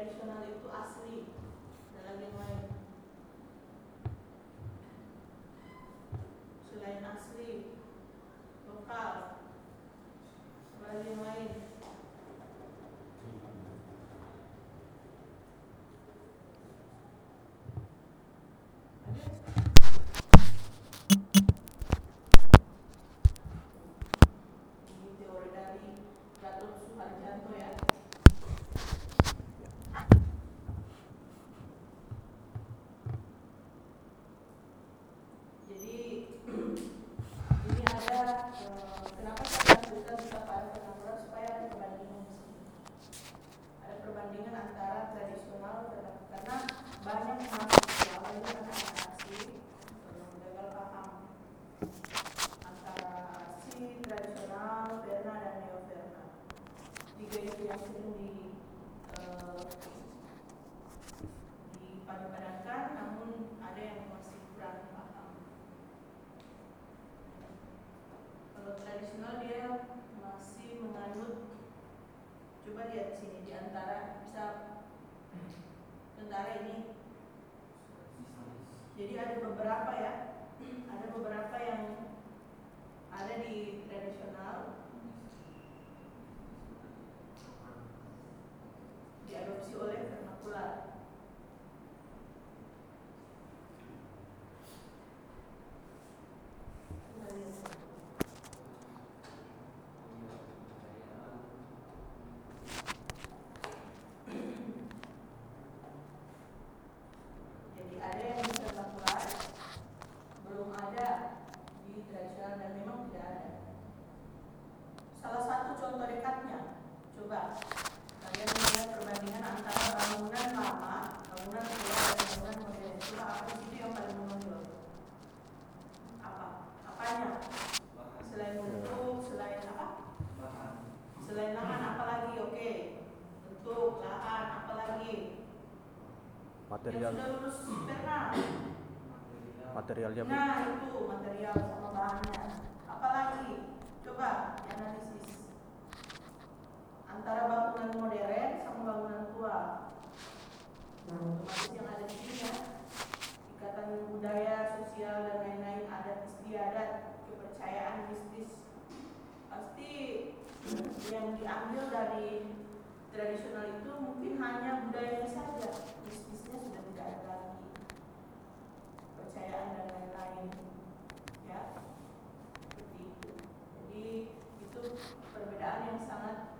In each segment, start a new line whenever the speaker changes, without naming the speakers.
tradisional itu asli dalam yang lain. Selain asli lokal dalam yang lain. lihat di sini di antara bisa tentara ini. Jadi ada beberapa ya, ada beberapa yang ada di tradisional, bangunan modern sama bangunan tua. Nah, otomatis yang ada di sini ya, ikatan budaya, sosial dan lain-lain, adat istiadat, kepercayaan mistis, pasti yang diambil dari tradisional itu mungkin hanya budayanya saja, mistisnya sudah tidak ada lagi, kepercayaan dan lain-lain, ya, seperti itu. Jadi itu perbedaan yang sangat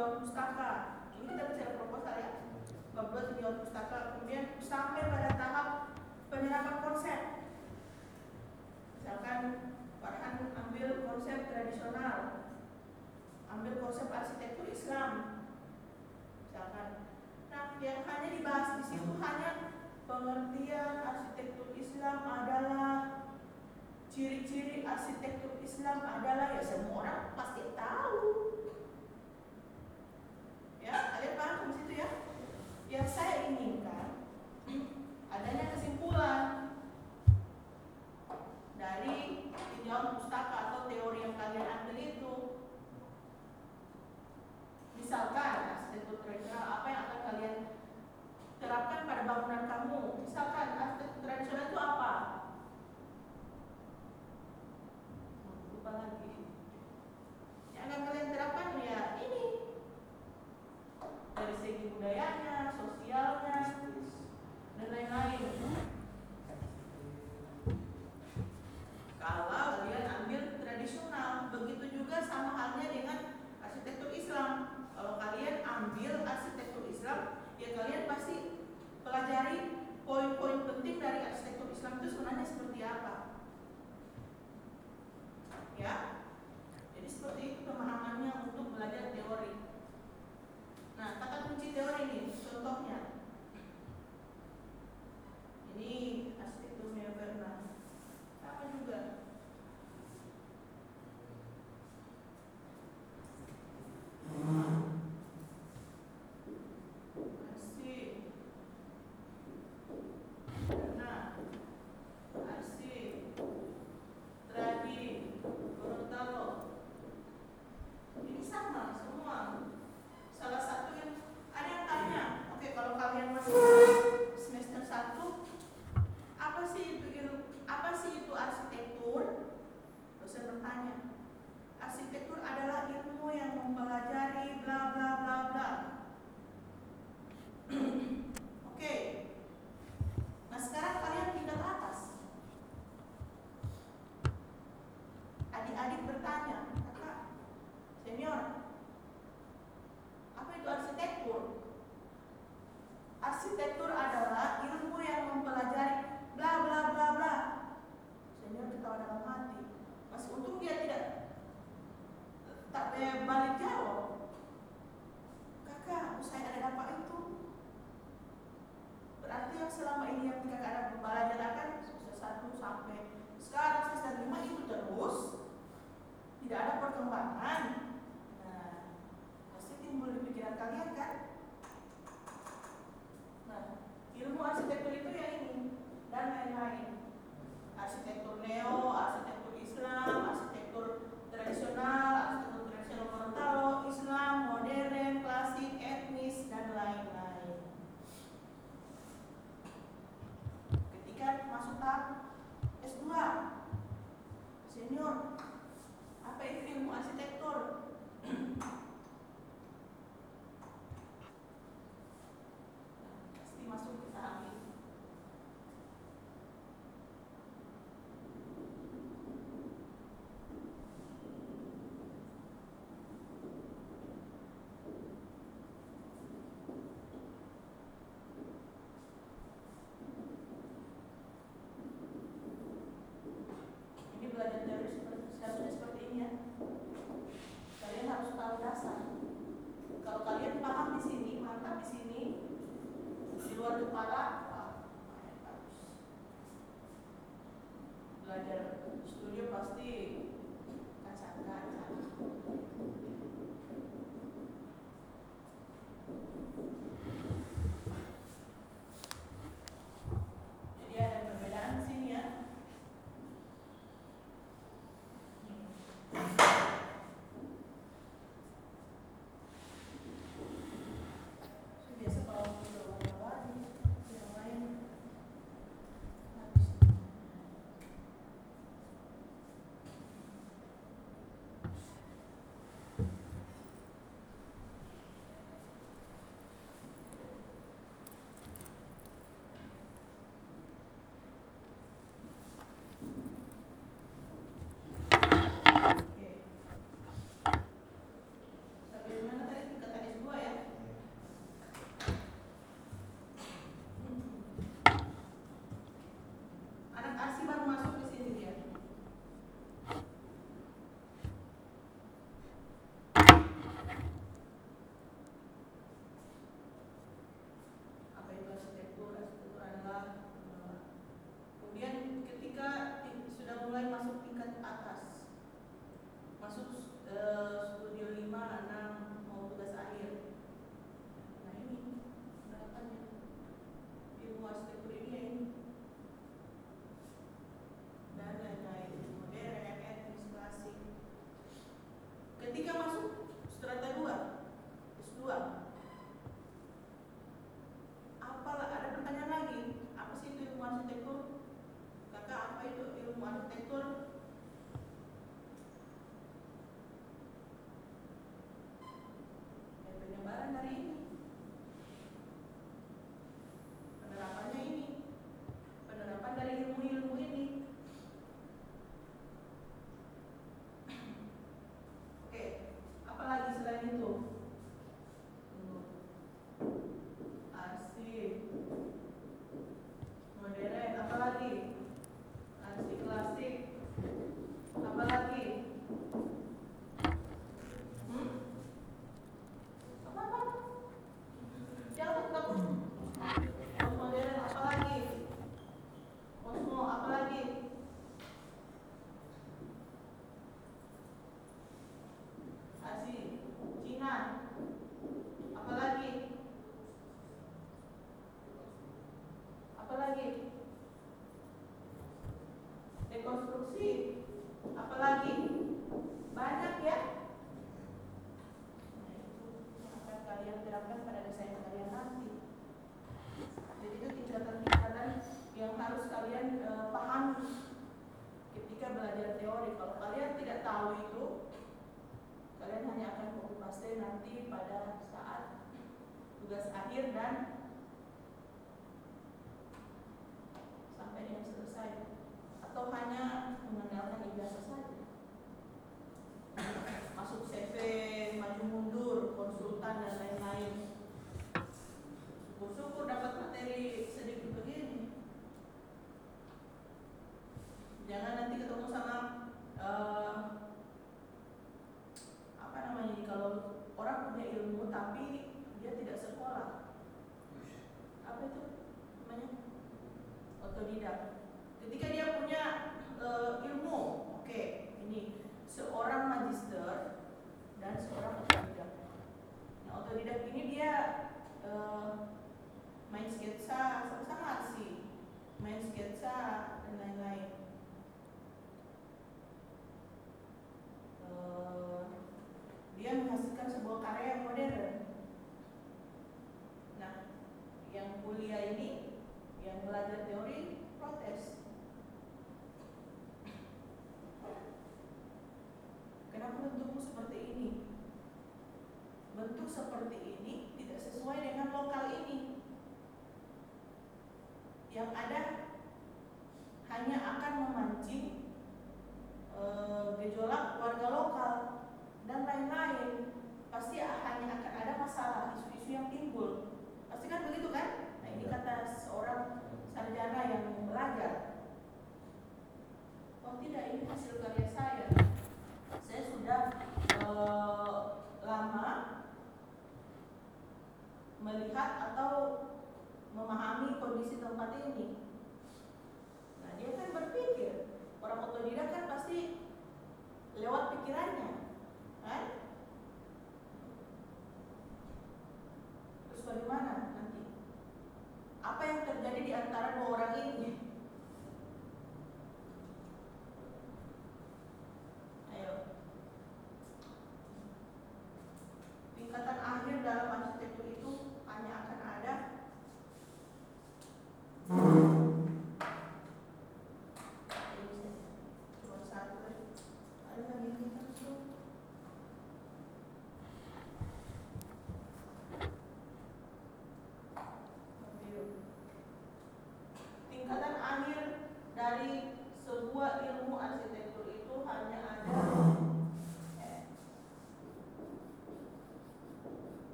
до Мустафа tidak ada perkembangan. Nah pasti timbul di pikiran kalian kan? Nah ilmu arsitektur itu ya ini dan lain-lain. Arsitektur neo arsitektur Islam arsitektur tradisional arsitektur tradisional Gorontalo Islam modern klasik etnis dan lain-lain. Ketika masuk tahap S2 belajar studio pasti kacang-kacang jadi ada perbedaan di sini ya biasa kalau berwarna-warni yang lain habis Oke. Sampai mana tadi tingkatan S2 ya? Anak ASI baru masuk ke sini dia. Apa itu arsitektur? Arsitektur adalah eh, kemudian ketika ti- sudah mulai masuk tingkat atas, masuk eh, studio 5, 6 mau tugas akhir. Nah ini penerapannya ilmu arsitektur ini ya ini dan lain-lain modern MM etnis klasik ketika masuk strata 2 S2 apalah ada pertanyaan lagi apa sih itu ilmu arsitektur kakak apa itu ilmu arsitektur ya penyebaran dari ini penerapannya ini penerapan dari ilmu-ilmu ini oke apalagi selain itu Tunggu. arsip modern apalagi arsip klasik apalagi hmm? apa apa jangan takut Pos modern apa lagi? Kosmo apa lagi? Asi, Cina, apa lagi? Apa lagi? Dekonstruksi, apa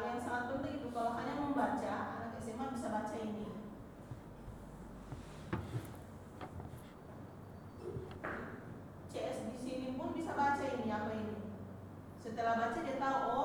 hal yang sangat penting itu. Kalau hanya membaca anak SMA bisa baca ini. CS di sini pun bisa baca ini apa ini? Setelah baca dia tahu oh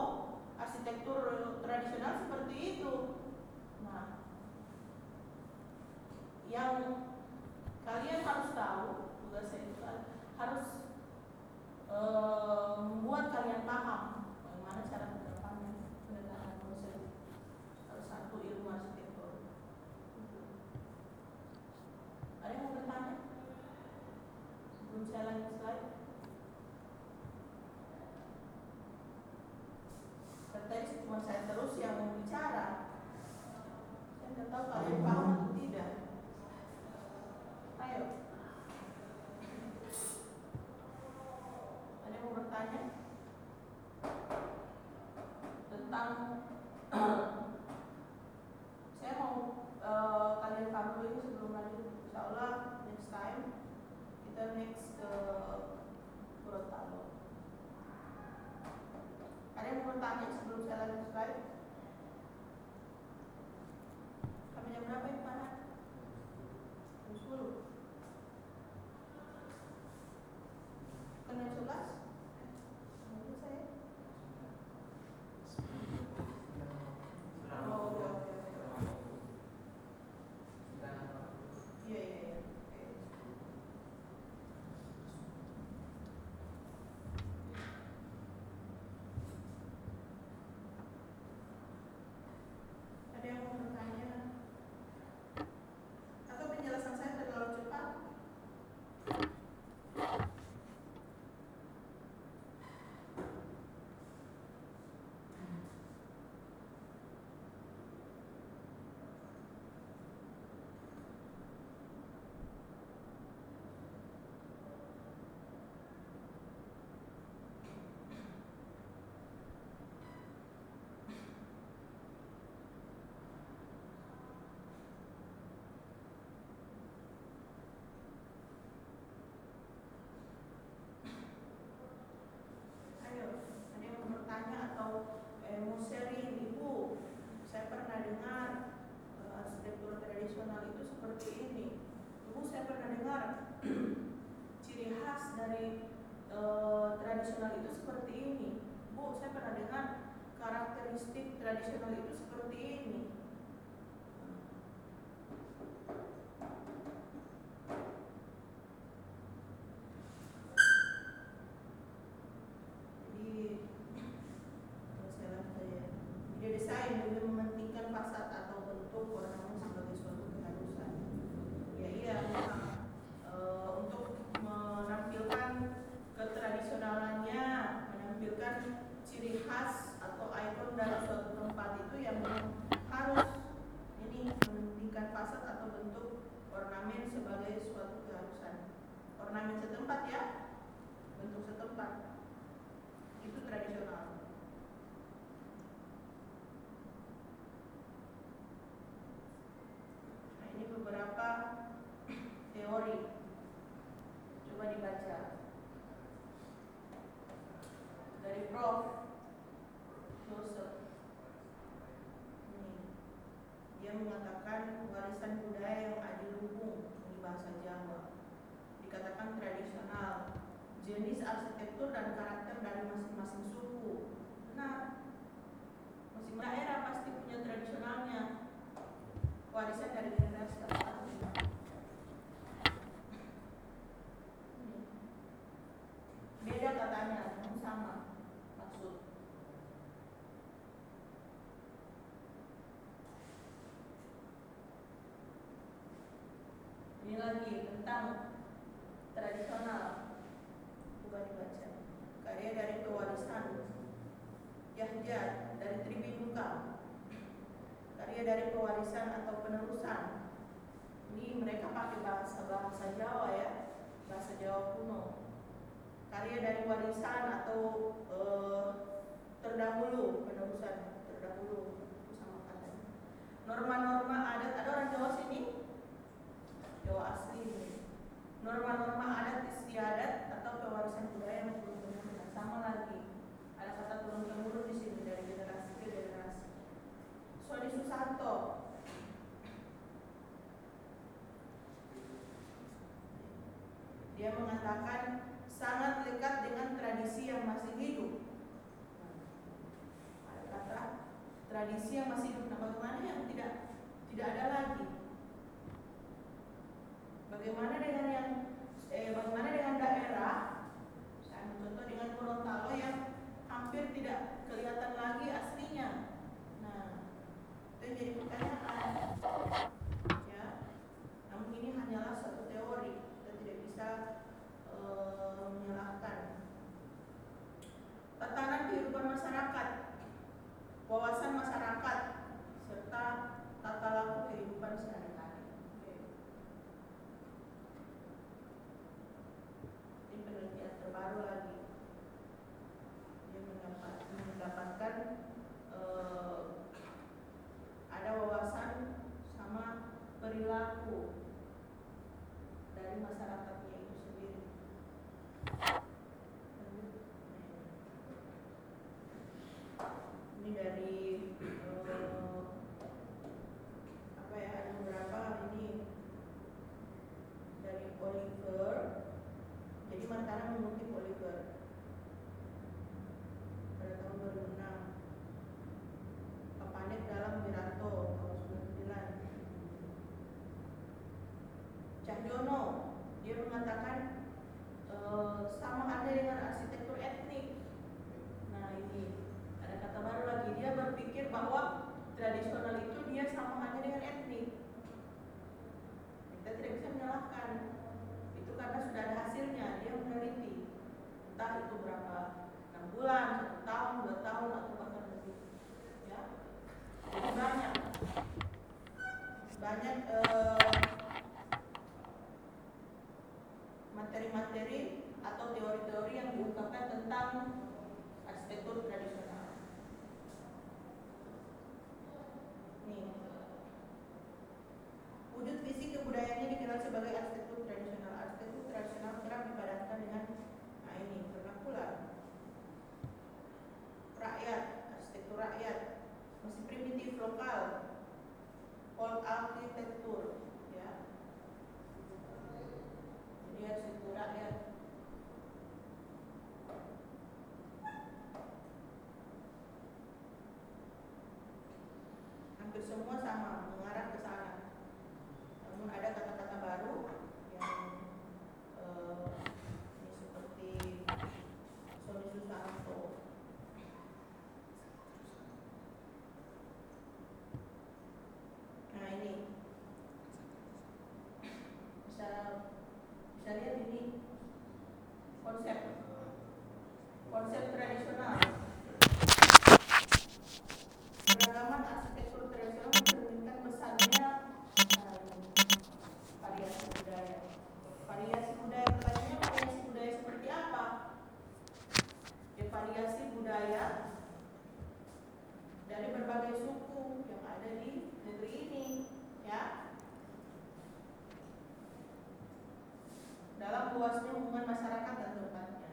tradisional itu seperti ini. mengatakan warisan budaya yang lumbung di bahasa Jawa. Dikatakan tradisional jenis arsitektur dan karakter dari masing-masing suku. Benar. Masing-masing daerah pasti punya tradisionalnya. Warisan dari generasi. perilaku dari masyarakat semua sama mengarah ke sana. Namun ada kata-kata baru yang eh, ini seperti Sony Susanto. Nah ini bisa bisa lihat ini konsep konsep tradisional Keragaman arsitektur tradisional mencerminkan besarnya eh, variasi budaya. Variasi budaya pertanyaannya variasi budaya seperti apa? Ya variasi budaya dari berbagai suku yang ada di negeri ini, ya. Dalam luasnya hubungan masyarakat dan tempatnya.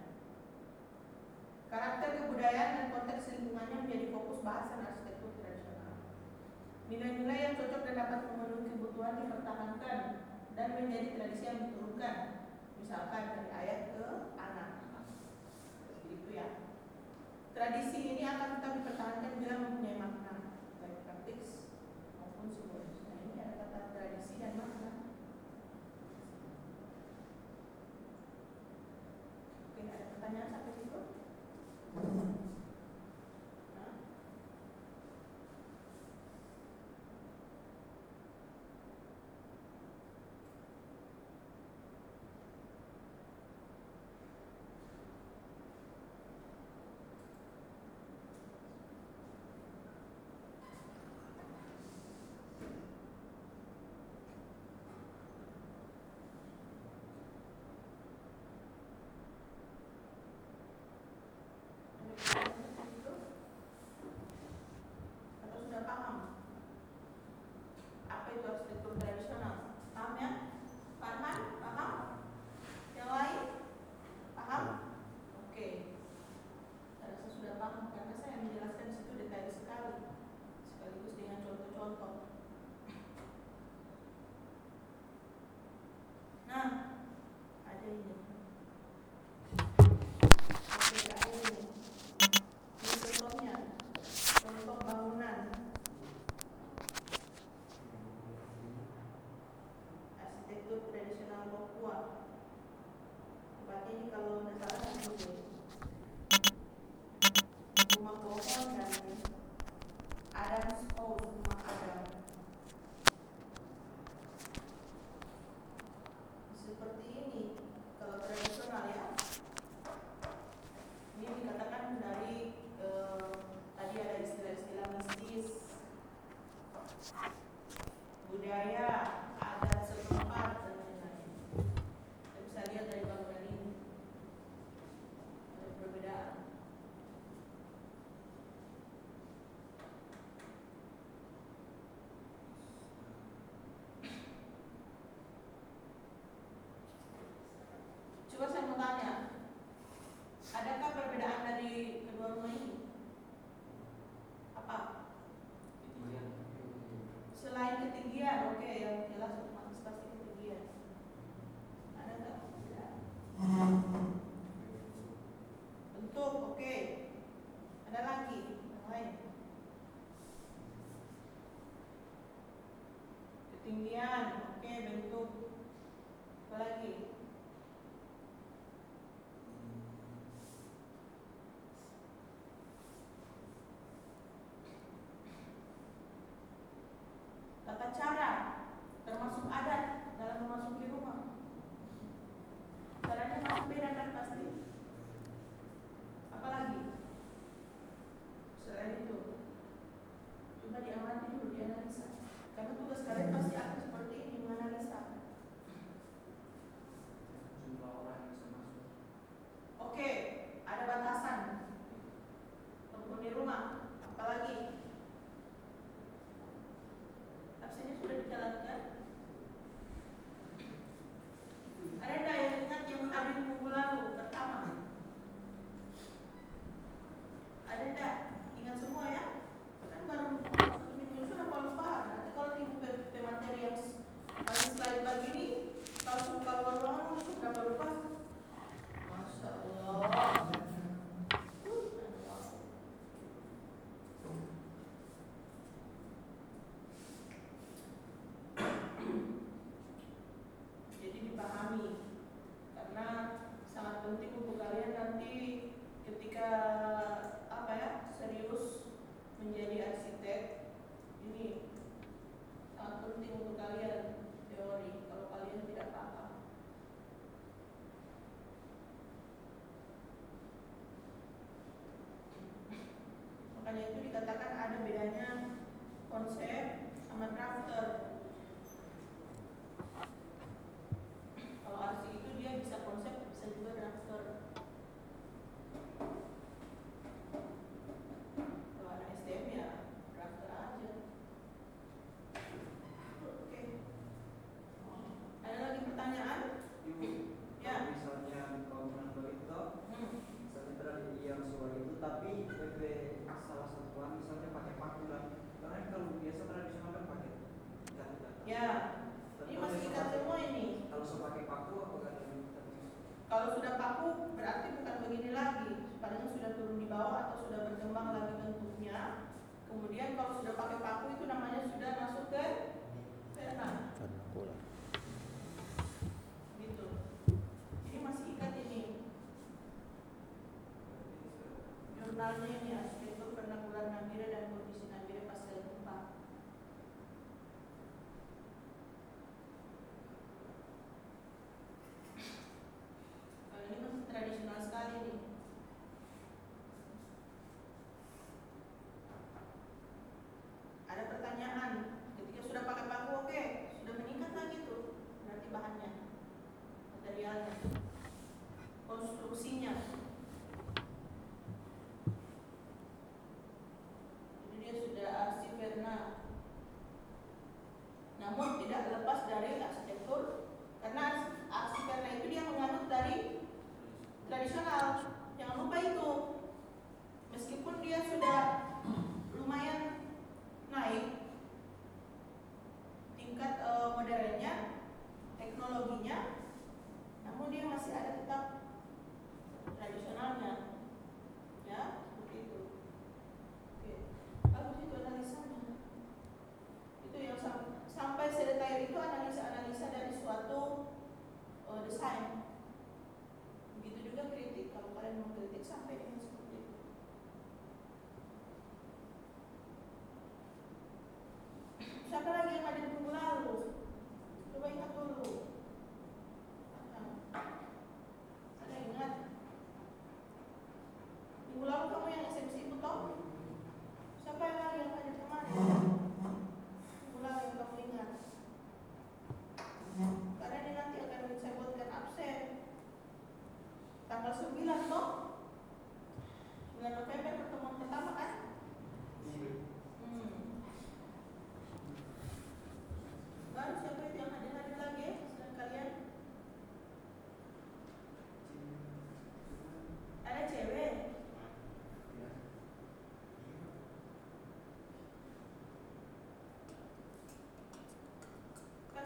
Karakter kebudayaan dan konteks lingkungannya menjadi fokus bahasan arsitektur tradisional. Nilai-nilai yang cocok dan dapat memenuhi kebutuhan dipertahankan dan menjadi tradisi yang diturunkan, misalkan dari ayah ke anak. Begitu ya. Tradisi ini akan tetap dipertahankan bila mempunyai makna, baik praktis maupun simbolis. Nah ini ada kata tradisi dan makna. Oke, ada pertanyaan sampai situ? Hah? Atau sudah paham? Apa itu arsitektur tradisional? Paham ya? Farman? Paham? Yang lain? Paham? Oke. Saya rasa sudah paham karena saya menjelaskan di situ detail sekali. Sekaligus dengan contoh-contoh. Nah, ada ini. Oke, ada ini. Ini contohnya, contoh bangunan arsitektur tradisional Papua. Tempatnya ini kalau nggak salah di sini. Rumah pohon dan Adams House, rumah Adam. Seperti ini, kalau tradisional ya. Ini dikatakan dari eh, tadi ada istilah-istilah mistis, budaya, adat setempat dan lain-lain. Kita bisa lihat dari bangunan ini ada perbedaan. Coba saya mau tanya, Adakah Karena tugas kalian Karena itu dikatakan kalau sudah pakai paku itu namanya sudah masuk ke tanah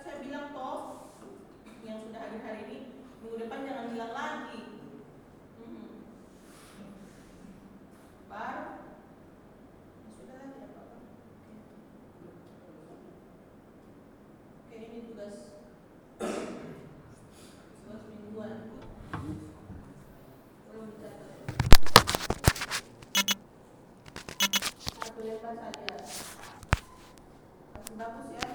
saya bilang toh yang sudah hadir hari ini minggu depan jangan bilang lagi. Hmm. par ya sudah lagi apa apa oke ini tugas tugas mingguan. Belum dicatat. Satu lepas saja bagus ya.